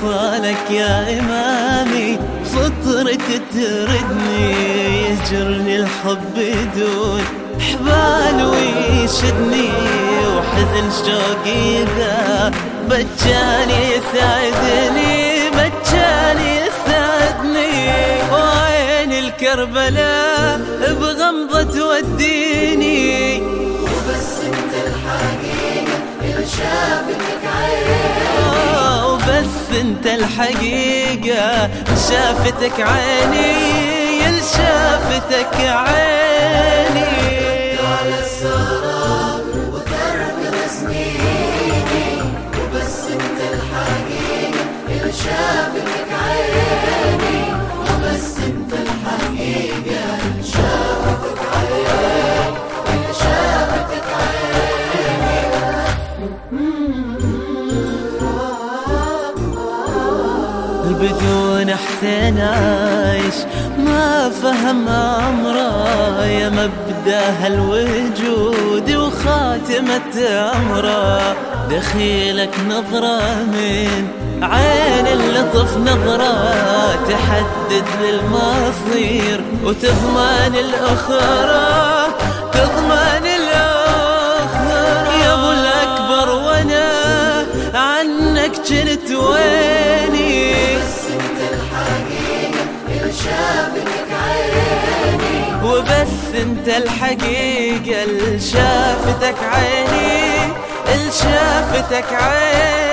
لوصالك يا إمامي فطرة تردني يجرني الحب دون حبال ويشدني. وحزن شوقي ذا بجاني يسعدني بجاني يسعدني وين الكربلاء بغمضة توديني. وبس انت الحقيقة اللي شافتك عيني. وبس انت الحقيقة شافتك عيني شافتك عيني. على السراب بدون حسين عايش. ما فهم عمره يا مبدأ هالوجود وخاتمة عمره. دخيلك نظرة من عين اللطف نظرة تحدد للمصير وتضمن الأخرى. وبس انت الحقيقة اللي شافتك عيني اللي شافتك عيني.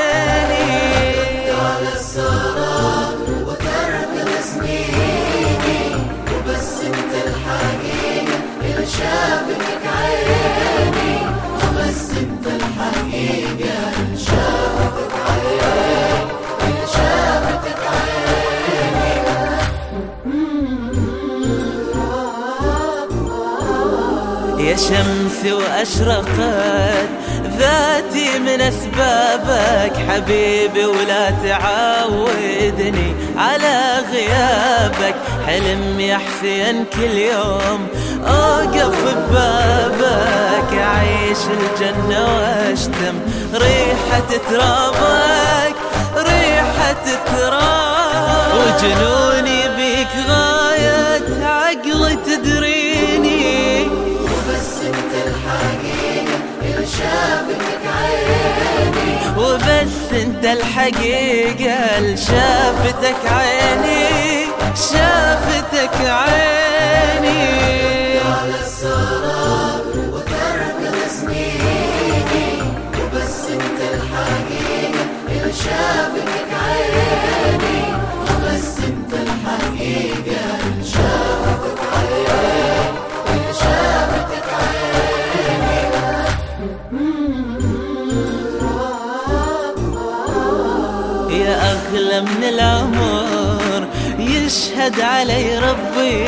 يا شمس وأشرقت ذاتي من أسبابك حبيبي ولا تعودني على غيابك. حلم يا حسين كل يوم أوقف ببابك. أعيش الجنة وأشتم ريحة ترابك ريحة ترابك. وجنوني بيك الحقيقة شافتك عيني شافتك عيني. على السراب وترك سنيني من العمر يشهد علي ربي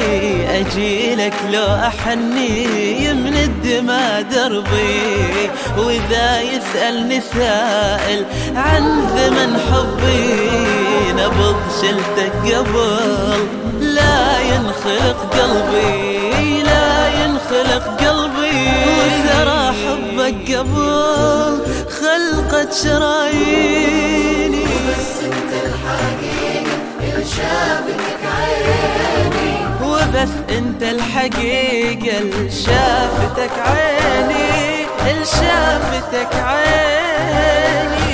أجيلك لو أحني من الدماء دربي. وإذا يسألني سائل عن زمن حبي نبض شلتك قبل لا ينخلق قلبي لا ينخلق قلبي. وسرى حبك قبل خلقت شراييني شافتك عيني وبس انت الحقيقة اللي شافتك عيني اللي شافتك عيني.